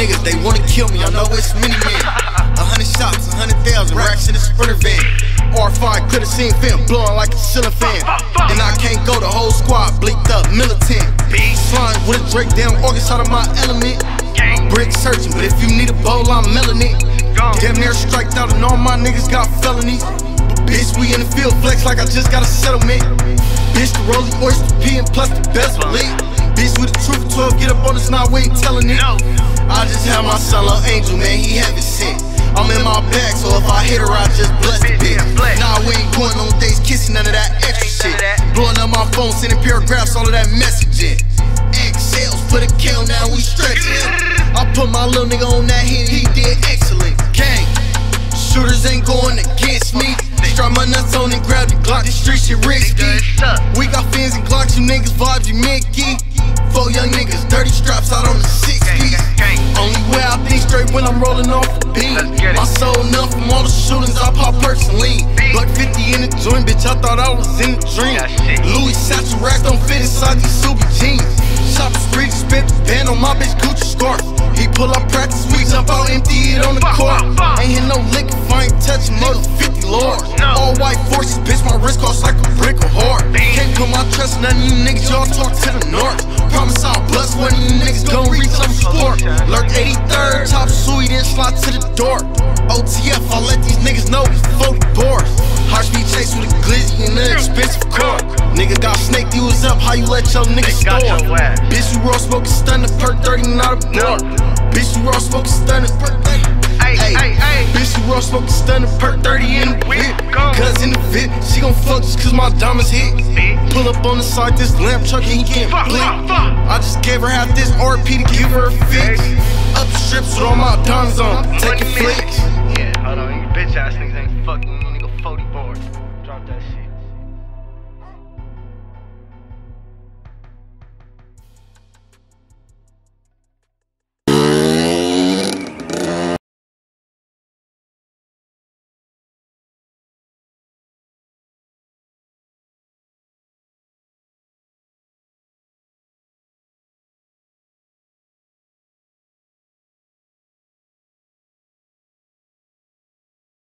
niggas, they wanna kill me. I know it's many men. A hundred shots, a hundred thousand racks in a sprinter van. R5 could've seen film blowing like a ceiling fan. And I can't go, the whole squad bleaked up, militant. Slime with a Drake down, August out of my element. Brick searching, but if you need a bowl, I'm melanin. Damn near striked out, and all my niggas got felonies. Bitch, we in the field, flex like I just got a settlement. Bitch, the Rolly Oyster P and plus the bezel lit. The truth, 12, get up on us now, we ain't telling it. I just have my son, little angel, man, he heaven sent. I'm in my bag, so if I hit her, I just bless the bitch. Nah, we ain't going on dates, kissing none of that extra shit. Blowing up my phone, sending paragraphs, all of that messaging. Exhales, put a kill, now we stretching. I put my little nigga on that hit, he did excellent. Gang, shooters ain't going against me. Strap my nuts on and grab the Glock, the street shit risky. We got fins and Glocks, you niggas vibes, you Mickey. Young niggas, dirty straps out on the six piece. Only way I think straight when I'm rolling off the beat. Let's get it. My soul enough from all the shootings, I pop personally. Buck 50 in the joint, bitch, I thought I was in a dream. Louis Satchel racks don't fit inside these super jeans. Shop the street, spent the band on my bitch Gucci scarf. He pull up practice, we jump out, empty it on the court. Ain't hit no lick if I ain't touching more than 50 lords. All white forces, bitch, my wrist cost like a brick of hard. Can't put my trust in none of you niggas, y'all talk to the north. Promise I'll one of you niggas gon' reach some sport. Lurk 83rd, top suite, then slide to the door. OTF, I'll let these niggas know before the boards. High speed chase with a glizzy and an expensive car. Nigga got snaked, you was up, how you let your niggas store? your. Bitch, you raw smoking stunning, per 30, not a bar. Bitch, you raw smoking stunning, per 30. Hey, hey, hey. Bitch, you raw smoking stunning, per 30 in the whip. Cuz in the fit, she gon' fuck just cause my diamonds hit. Pull up on the side, this lamp truck, and he can't blink. I just gave her half this RP to give her a fix. Up strips with all my diamonds on, taking